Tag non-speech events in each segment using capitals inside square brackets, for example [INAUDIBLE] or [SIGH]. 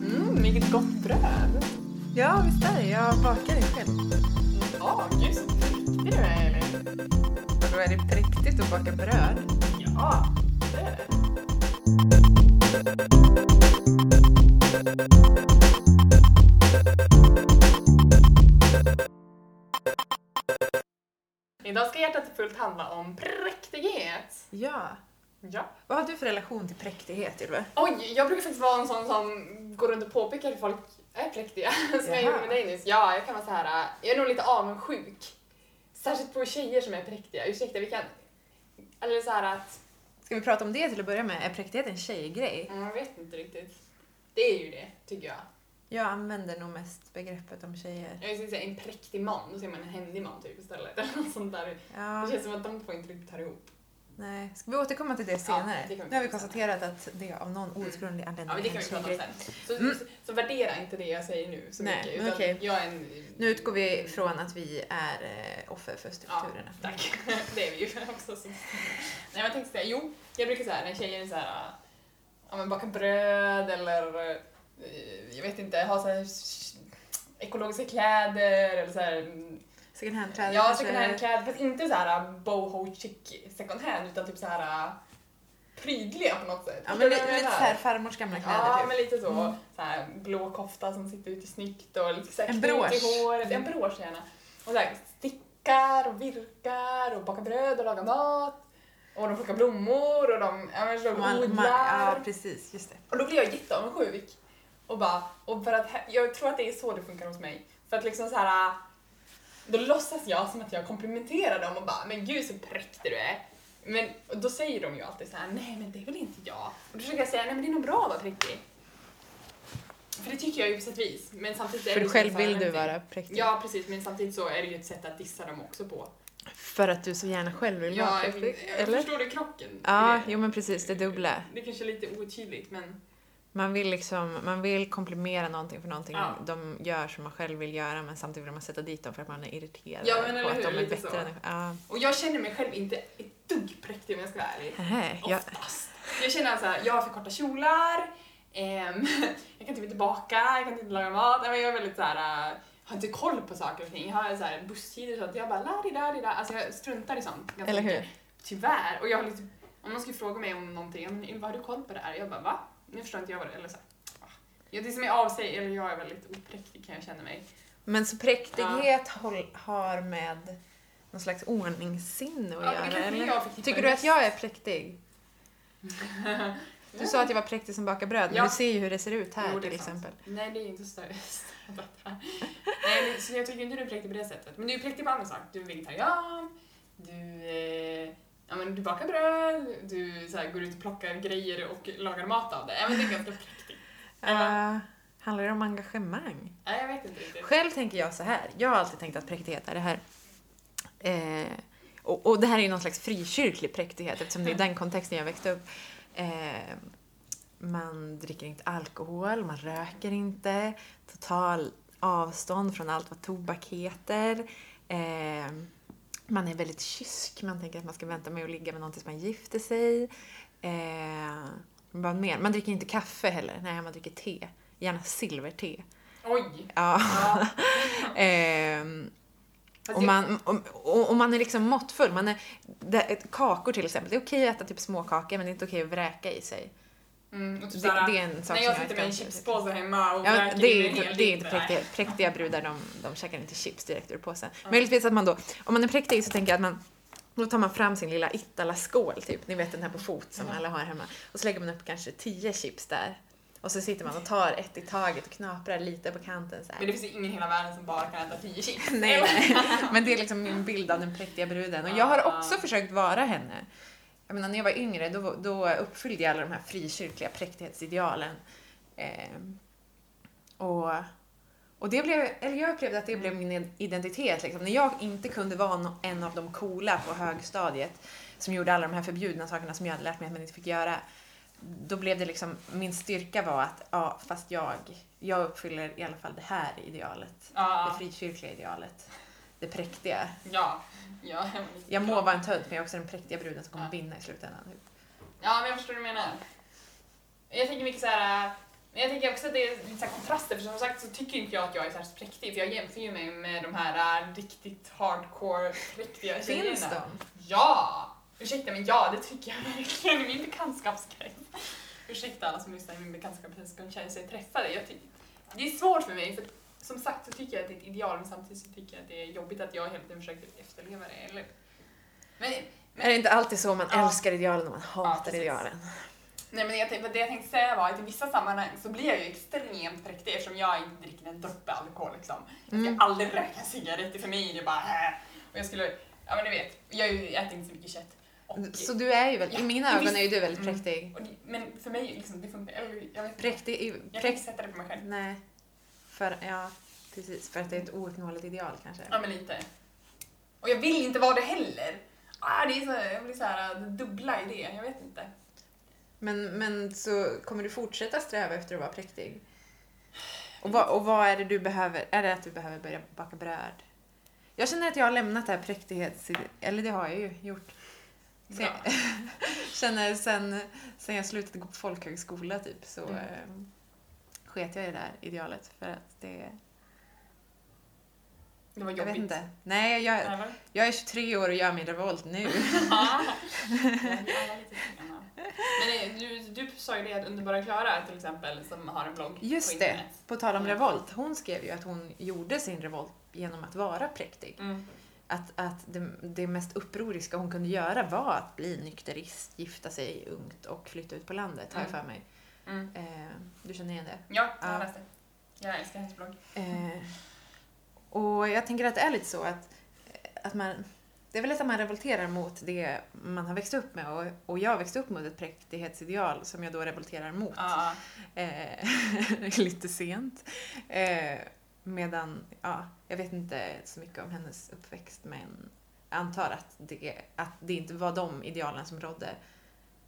Mm, vilket gott bröd. Ja, visst är det. Jag bakar det själv. Ja, gud så präktig du är Elin. Är det präktigt att baka bröd? Ja, det är det. Hjärtat fullt handla om präktighet. Ja. Ja. Vad har du för relation till präktighet, Ylva? Oj, jag brukar faktiskt vara en sån som går runt och påpekar att folk är präktiga. [LAUGHS] Som jag gjorde med dig nyss. Ja, jag kan vara så här. jag är nog lite avundsjuk. Särskilt på tjejer som är präktiga. Ursäkta, vi kan... Eller så här att... Ska vi prata om det till att börja med? Är präktighet en tjejgrej? Jag vet inte riktigt. Det är ju det, tycker jag. Jag använder nog mest begreppet om tjejer. Jag skulle säga en präktig man, då ser man en händig man typ istället. [LAUGHS] Eller sånt där. Ja, Det känns som att de två inte riktigt hör ihop. nej. Ska vi återkomma till det senare? det kan vi nu har vi konstaterat att det av någon outgrundlig anledning Ja, men det kan vi prata om sen. Så, Mm. så, så värdera inte det jag säger nu så Nej, mycket. Utan okej. jag är en... Nu utgår vi från att vi är eh, offer för Ja, strukturerna. tack. [LAUGHS] Det är vi ju [LAUGHS] också. Så. Nej, men jag tänkte säga, jo, jag brukar säga när tjejer är så här, ja men baka bröd eller eh, jag vet inte, ha så här ekologiska kläder eller så här, mm, Second hand-kläder ja, second hand-kläder, fast inte så här boho chic second hand utan typ så här prydliga på något sätt. Ja, men lite, lite menar? så här farmors gamla kläder Ja, typ. men lite så. Mm. så här, blå kofta som sitter ute snyggt och lite så här En brosch. i håret. En brosch gärna. Och så här, stickar och virkar och bakar bröd och lagar mat. Och de plockar blommor och de ja, men, de odlar. man, ja, precis. Just det. Och då blir jag jätteavundsjuk. Och bara, och för att, jag tror att det är så det funkar hos mig. För att liksom så här, då låtsas jag som att jag komplimenterar dem och bara, men gud så präktig du är. Men då säger de ju alltid så här, nej men det är väl inte jag. Och då försöker jag säga, nej men det är nog bra att vara präktig. För det tycker jag ju på sätt och vis. Men samtidigt är För det själv vill du vara präktig. Ja precis, men samtidigt så är det ju ett sätt att dissa dem också på. För att du så gärna själv vill vara Ja, jag, präktig. jag Eller? förstår du krocken? Ja, det. jo men precis. Det dubbla. Det kanske är lite otydligt men Man vill liksom, man vill komplimera någonting för någonting Ja. de gör som man själv vill göra men samtidigt vill man sätta dit dem för att man är irriterad Ja, men på att hur, de är bättre så. än ja. Och jag känner mig själv inte ett dugg präktig om jag ska vara ärlig. Nähä, jag, Oftast. Jag känner så här, jag har för korta kjolar, ehm, [LAUGHS] jag kan typ inte baka, jag kan typ inte laga mat. Nej, Jag är väldigt så här, äh, har inte koll på saker och ting. Jag har så här busstider så att jag bara la di da di da. Alltså jag struntar i sånt. ganska eller mycket. hur? Tyvärr. Och jag har lite, om någon skulle fråga mig om någonting, "Ja, men Ylva har du koll på det här? Jag bara va? Nu förstår inte jag vad det. Eller så "Ah." Ja, det som är av sig, eller jag är väldigt opräktig kan jag känna mig. Men så präktighet håll, har med någon slags ordningssinne att Ja, göra eller? Tycker du att jag är präktig? [LAUGHS] Du sa att jag var präktig som bakar bröd, men Ja. du ser ju hur det ser ut här Jo, till exempel. Nej, det är inte så större. [LAUGHS] Nej, så jag tycker inte du är präktig på det sättet. Men du är präktig på andra saker. Du är vegetarian, du, eh, ja, men du bakar bröd, du så här, går ut och plockar grejer och lagar mat av det. Ja, men det är ganska präktigt. Uh, [LAUGHS] handlar det om engagemang? Nej, jag vet inte riktigt. Själv tänker jag så här. Jag har alltid tänkt att präktighet är det här. Eh, och, och det här är ju någon slags frikyrklig präktighet eftersom det är den kontexten jag växte upp. Eh, man dricker inte alkohol, man röker inte, total avstånd från allt vad tobak heter. Eh, man är väldigt kysk, man tänker att man ska vänta med att ligga med någon tills man gifter sig. Eh, vad mer? Man dricker inte kaffe heller, nej man dricker te. Gärna silverte. Oj! Ja. Ja. [LAUGHS] Fast och, man, och, och, man är liksom måttfull. Man är, kakor till exempel, det är okej att äta typ småkakor men det är inte okej att vräka i sig. Mm, typ Det, såhär, det är en sak när som jag sitter med en chipspåse hemma och Ja, det är inte, det är inte präktiga, präktiga brudar, de, de käkar inte chips direkt ur påsen. Möjligtvis att man då, om man är präktig så tänker jag att man då tar man fram sin lilla Ittala-skål, typ. Ni vet den här på fot som Ja. alla har hemma. Och så lägger man upp kanske tio chips där. Och så sitter man och tar ett i taget och knaprar lite på kanten så här. Men det finns ju ingen i hela världen som bara kan äta tio chips. Nej, nej. Men det är liksom min bild av den präktiga bruden. Och jag har också försökt vara henne. Jag menar, när jag var yngre då, då uppfyllde jag alla de här frikyrkliga präktighetsidealen. Ehm, och, och det blev, eller jag upplevde att det blev min identitet. Liksom. När jag inte kunde vara en av de coola på högstadiet som gjorde alla de här förbjudna sakerna som jag hade lärt mig att man inte fick göra. då blev det liksom, min styrka var att, ja fast jag, jag uppfyller i alla fall det här idealet. Det Ja, frikyrkliga idealet. Det präktiga. ja. ja jag, Jag må vara en tönt men jag är också den präktiga bruden som kommer Ja. vinna i slutändan. typ. Ja, men jag förstår vad du menar. Jag tänker mycket så här. äh, Men jag tänker också att det är lite kontraster, för som sagt så tycker inte jag att jag är särskilt präktig, för jag jämför ju mig med de här äh, riktigt hardcore präktiga tjejerna. Finns de? Ja! Ursäkta, men ja, det tycker jag verkligen i min bekantskapskrets. Ursäkta alla som lyssnar i min bekantskapskrets som känner sig träffade. Jag tycker, det är svårt för mig, för som sagt så tycker jag att det är ett ideal, men samtidigt så tycker jag att det är jobbigt att jag hela tiden försöker efterleva det. Eller? Men, men Är det inte alltid så man Ja. älskar idealen och man hatar precis. idealen? Nej men jag, det jag tänkte säga var att i vissa sammanhang så blir jag ju extremt präktig eftersom jag inte dricker en droppe alkohol liksom. Jag Mm. ska aldrig röka cigaretter för mig är det bara äh. Och jag skulle, ja men du vet, jag äter inte så mycket kött. Och, Så du är ju väl, Ja, i mina [LAUGHS] ögon är ju du väldigt Mm. präktig. och, det- men för mig liksom, det funkar, eller, jag vet. Präktig, Jag kan inte sätta det på mig själv. nej. För, ja, precis. För att det är ett ouppnåeligt ideal kanske. Ja men lite. Och jag vill inte vara det heller. Ah, det är så, jag blir så här äh, dubbla i det, jag vet inte. Men, men så kommer du fortsätta sträva efter att vara präktig? [SIGHS] Och vad, och vad är det du behöver? Är det att du behöver börja baka bröd? Jag känner att jag har lämnat det här präktighets... Eller det har jag ju gjort. Sen, [LAUGHS] känner sen, sen jag slutade gå på folkhögskola typ så Mm. Sket jag i det där idealet för att det... Det var Jag jobbigt. vet inte. Nej, jag, Eller? jag är 23 år och gör min revolt nu. Ja. [LAUGHS] Men du, du sa ju det att Underbara Klara till exempel, som har en blogg på Just det, internet. på tal om revolt. Hon skrev ju att hon gjorde sin revolt genom att vara präktig. Mm. Att, att det, det mest upproriska hon kunde göra var att bli nykterist, gifta sig ungt och flytta ut på landet, har jag Mm. för mig. Mm. Eh, du känner igen det? Ja, jag Ja. har läst det. Jag älskar hennes blogg. Eh, och jag tänker att det är lite så att, att man... Det är väl lätt att man revolterar mot det man har växt upp med och, och jag har växt upp mot ett präktighetsideal som jag då revolterar mot. Ja, Eh, [LAUGHS] lite sent. Eh, medan, ja, jag vet inte så mycket om hennes uppväxt men jag antar att det, att det inte var de idealen som rådde.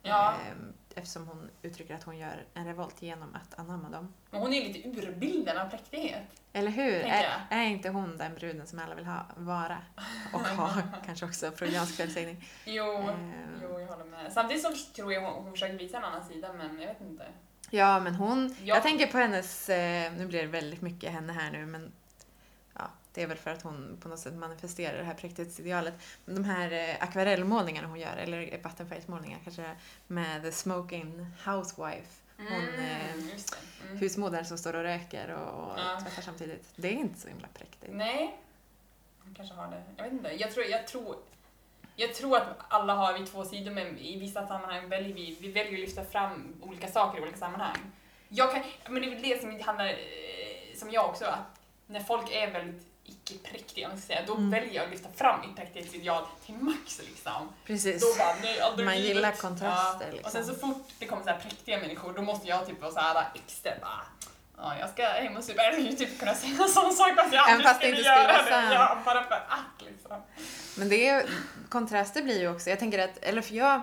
ja. Eh, eftersom hon uttrycker att hon gör en revolt genom att anamma dem. men hon är ju lite urbilden av präktighet. Eller hur? Är, jag. är inte hon den bruden som alla vill ha, vara? Och ha, [LAUGHS] kanske också, freudiansk felsägning. Jo, Eh. jo, jag håller med. Samtidigt så tror jag hon, hon försöker visa en annan sida, men jag vet inte. Ja, men hon... Ja. Jag tänker på hennes... Eh, nu blir det väldigt mycket henne här nu, men det är väl för att hon på något sätt manifesterar det här präktighetsidealet. De här eh, akvarellmålningarna hon gör, eller vattenfärgsmålningar kanske, med The Smoking Housewife. Hon, eh, det. Mm. Husmodern som står och röker och, och Ja. tvättar samtidigt. Det är inte så himla präktigt. Nej, hon kanske har det. Jag vet inte. Jag tror, jag tror, jag tror att alla har vi två sidor, men i vissa sammanhang väljer vi, vi väljer att lyfta fram olika saker i olika sammanhang. Jag kan, men det är väl det som handlar, eh, som jag också, att när folk är väldigt icke-präktiga, om jag ska säga, då Mm. väljer jag att lyfta fram mitt präktighetsideal till max liksom. Precis. Då bara, nej, aldrig Man gillar kontraster, Ja. liksom. Och sen så fort det kommer så här präktiga människor, då måste jag typ vara så här extra bara, ja, jag ska hem och supa. Jag skulle typ kunna säga en sån sak fast jag aldrig skulle göra det. Ja, bara för att liksom. Men det är, kontraster blir ju också, jag tänker att, eller för jag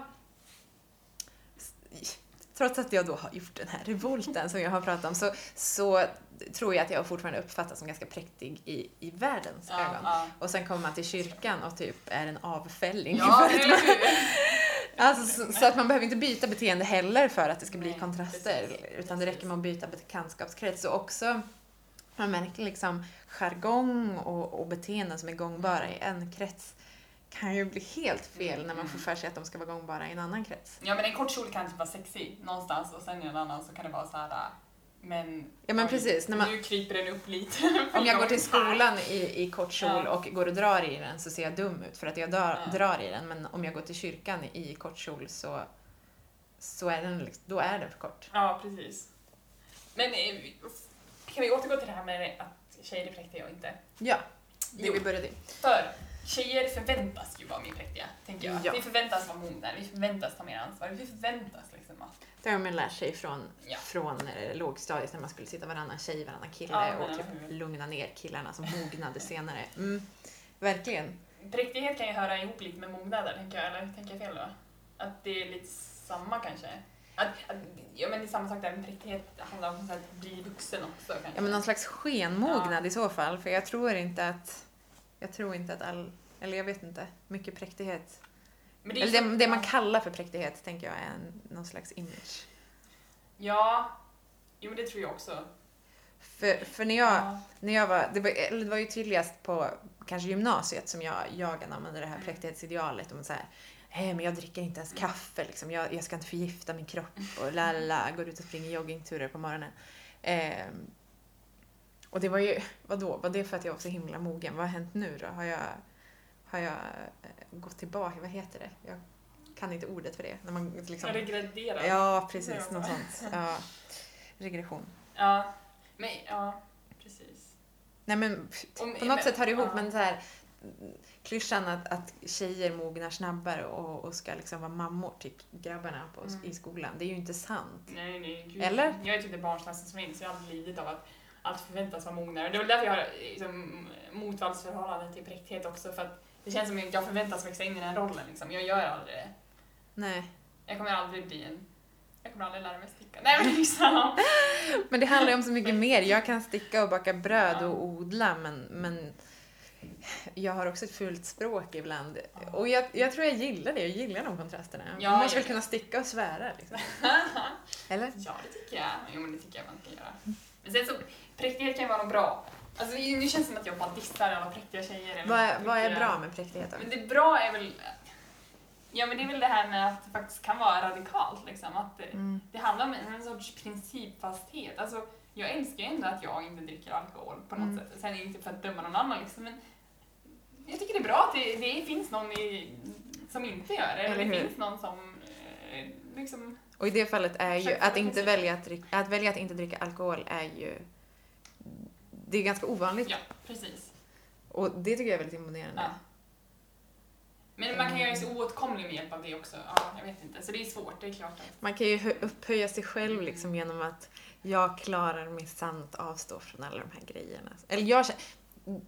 Trots att jag då har gjort den här revolten som jag har pratat om så, så tror jag att jag fortfarande uppfattas som ganska präktig i, i världens Ja, ögon. ja. Och sen kommer man till kyrkan och typ är en avfälling. Ja, [LAUGHS] för att man, alltså, så, så att man behöver inte byta beteende heller för att det ska bli Nej, kontraster. precis, utan det räcker med att byta bekantskapskrets. Och också, man märker liksom jargong och, och beteenden som är gångbara i en krets kan ju bli helt fel när man får för sig att de ska vara gångbara i en annan krets. Ja men en kort kjol kan typ vara sexy någonstans och sen i en annan så kan det vara så här. Men, Ja, men precis, när man- nu kryper den upp lite. Om jag [LAUGHS] går till skolan i, i kort kjol Ja. och går och drar i den så ser jag dum ut för att jag drar, Ja. drar i den. Men om jag går till kyrkan i kort kjol så, så är den, då är den för kort. Ja, precis. Men eh, kan vi återgå till det här med att tjejer är präktiga och inte? Ja, det Jo. vi började i. För tjejer förväntas ju vara mer präktiga, tänker jag. Ja. Vi förväntas vara mogna, vi förväntas ta mer ansvar, vi förväntas liksom. Det har man lär sig från, Ja. från eh, lågstadiet när man skulle sitta varannan tjej, varannan kille Ja, men och typ lugna ner killarna som mognade senare. Mm, verkligen. Präktighet kan ju höra ihop lite med mognad där, tänker jag, eller tänker jag fel då? Att det är lite samma kanske? Att, att, ja men det är samma sak där präktighet, handlar om att bli vuxen också kanske. Ja, men någon slags skenmognad Ja. i så fall. För jag tror inte att... Jag tror inte att all... Eller jag vet inte. Mycket präktighet. Men det Eller det, det man kallar för präktighet tänker jag är en, någon slags image. Ja, jo men det tror jag också. För, för när jag, Ja. när jag var, det var, eller det var ju tydligast på kanske gymnasiet som jag, jag använde det här präktighetsidealet om så här, "Nej, men jag dricker inte ens kaffe liksom. jag, jag ska inte förgifta min kropp och la la la, går ut och springer joggingturer på morgonen. Ehm, och det var ju, vadå, var det för att jag var så himla mogen? Vad har hänt nu då? Har jag, har jag eh, gått tillbaka, vad heter det? Jag kan inte ordet för det. När man liksom, Regredera. ja, precis, något så. sånt. Ja. Regression. Ja, men ja, precis. Nej men på något men- sätt hör det ihop ja. men så här klyschan att, att tjejer mognar snabbare och, och ska liksom vara mammor, typ grabbarna på, Mm. i skolan. Det är ju inte sant. Nej, nej, gud. Eller? Jag är typ det barnsligaste som finns, jag har aldrig lidit av att allt förväntas vara mognare. Det är väl därför jag har liksom, motvallsförhållande till präkthet också, för att det känns som att jag förväntas växa in i den rollen liksom. Jag gör aldrig det. Nej. Jag kommer aldrig bli en... Jag kommer aldrig lära mig sticka. Nej men liksom. [LAUGHS] Men det handlar ju om så mycket mer. Jag kan sticka och baka bröd Ja. och odla men, men jag har också ett fullt språk ibland. Ja. Och jag, jag tror jag gillar det. Jag gillar de kontrasterna. Ja, man väl kunna sticka och svära liksom. [LAUGHS] Eller? Ja, det tycker jag. Jo, men det tycker jag man ska göra. Men sen så, präktighet kan ju vara något bra. Alltså det- nu känns det som att jag bara dissar alla präktiga tjejer. eller Vad, är- vad är bra med präktighet då? Men det bra är väl... Ja, men det är väl det här med att det faktiskt kan vara radikalt liksom. Att det, Mm. det handlar om en, sorts principfasthet. Alltså, jag älskar ju ändå att jag inte dricker alkohol på något Mm. sätt. Sen är det inte för att döma någon annan liksom, men jag tycker det är bra att det, det finns någon i, som inte gör det. Eller, Eller det finns någon som eh, liksom... Och i det fallet är ju att inte välja att, att välja att inte dricka alkohol är ju det är ganska ovanligt Ja, precis. och det tycker jag är väldigt imponerande. Ja. Men man kan göra sig oåtkomlig med hjälp av det också. Ja, jag vet inte. Så det är svårt, det är klart. Att, Man kan ju hö- upphöja sig själv liksom genom att jag klarar mig sant avstå från alla de här grejerna. Eller jag,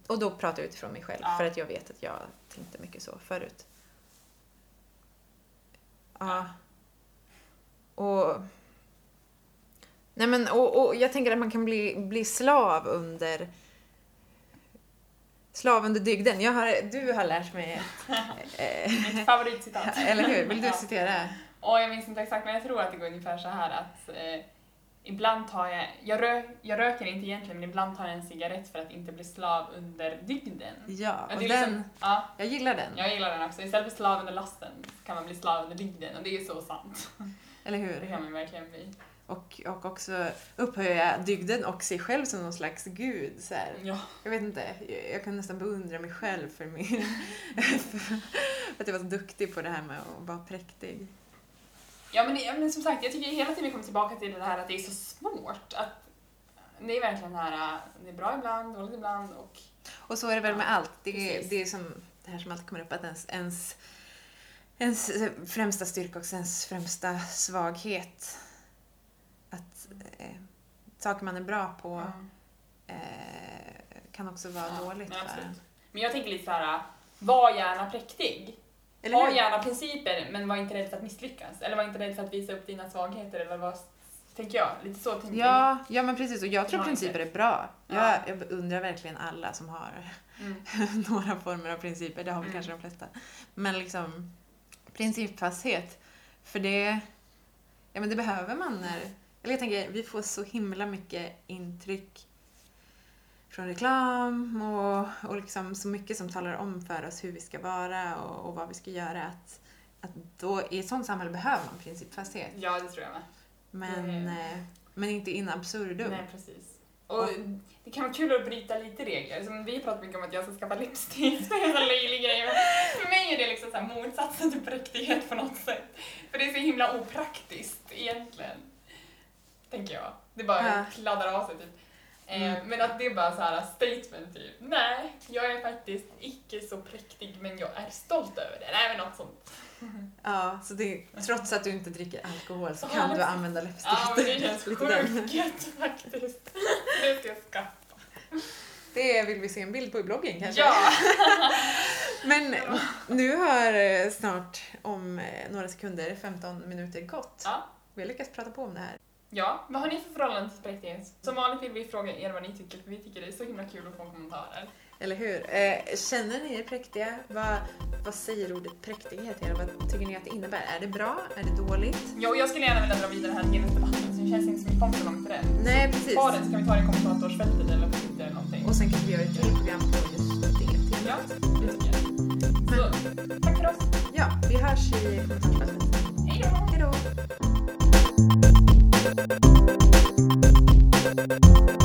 och då pratar jag utifrån mig själv Ja. för att jag vet att jag tänkte mycket så förut. Ja. Och... Nej men, och, och jag tänker att man kan bli, bli slav under Slav under dygden. Jag har, du har lärt mig eh, mitt favoritcitat. [LAUGHS] Eller hur? Vill du Ja. citera? Och jag minns inte exakt, men jag tror att det går ungefär så här att eh, ibland tar jag, jag, rö, jag röker inte egentligen, men ibland tar jag en cigarett för att inte bli slav under dygden. Ja, och det är den, liksom, ja, jag gillar den. jag gillar den också. Istället för slav under lasten kan man bli slav under dygden och det är ju så sant. Eller Det hur? kan man verkligen bli. Och, och också upphöja dygden och sig själv som någon slags gud. Så. Ja. Jag vet inte, jag, jag kan nästan beundra mig själv för, min, [LAUGHS] för att jag var så duktig på det här med att vara präktig. Ja men, det- men som sagt, jag tycker hela tiden vi kommer tillbaka till det här att det är så svårt. Att det är verkligen det här, det är bra ibland, dåligt ibland och Och så är det väl med allt. Det Precis. det är som det här som alltid kommer upp, att ens, ens, ens främsta styrka och ens främsta svaghet. Att eh, saker man är bra på eh, kan också vara Ja, dåligt men för en. Men jag tänker lite så här, var gärna präktig. Eller ha gärna principer, men var inte rädd för att misslyckas. Eller var inte rädd för att visa upp dina svagheter, eller vad tänker jag. Lite så tänker jag. Ja, ja, men precis. Och jag tror Ja, principer är bra. Ja. Jag, jag beundrar verkligen alla som har Mm. [LAUGHS] några former av principer. Det har väl Mm. kanske de flesta. Men liksom principfasthet. För det, ja, men det behöver man när... Eller jag tänker, vi får så himla mycket intryck från reklam och, och liksom så mycket som talar om för oss hur vi ska vara och, och vad vi ska göra. Att, att då, I ett sånt samhälle behöver man principfasthet. Ja, det tror jag med. Men, Mm. men inte in absurdum. Nej, precis. Och det kan vara kul att bryta lite regler. Som vi pratar mycket om att jag ska skaffa lipstift. [LAUGHS] Det är löjlig grej. För mig är det liksom så motsatsen till präktighet på något sätt. För det är så himla opraktiskt egentligen. Tänker jag. Det bara Ja. kladdar av sig typ. Eh, Mm. Men att det är bara så här statement typ. Nej, jag är faktiskt icke så präktig men jag är stolt över det. Nej men något sånt. [LAUGHS] Ja, så det, trots att du inte dricker alkohol så Ja, kan du använda läppstift. Ja men det känns sjukt gött [LAUGHS] faktiskt. Det ska jag skaffa. Det vill vi se en bild på i bloggen kanske. Ja! [LAUGHS] Men nu har eh, snart om eh, några sekunder 15 minuter gått. Ja. vi har lyckats prata på om det här. Ja, vad har ni för förhållande till präktighet? Som vanligt vill vi fråga er vad ni tycker, för vi tycker det är så himla kul att få kommentarer. Eller hur? Eh, känner ni er präktiga? Vad, vad säger ordet präktighet er? Vad tycker ni att det innebär? Är det bra? Är det dåligt? Och jag skulle gärna vilja dra vidare här genusdebatten, så det känns inte som vi kom så långt i den. Nej, precis. Ta den, ska vi ta det i kommentatorsfältet eller på Twitter eller någonting? Och sen kanske vi gör ett till program på just det. Ja, det tycker jag. Så, tack för oss. Ja, vi hörs i kommentarsfältet. Hej då! Hej då! Thank you.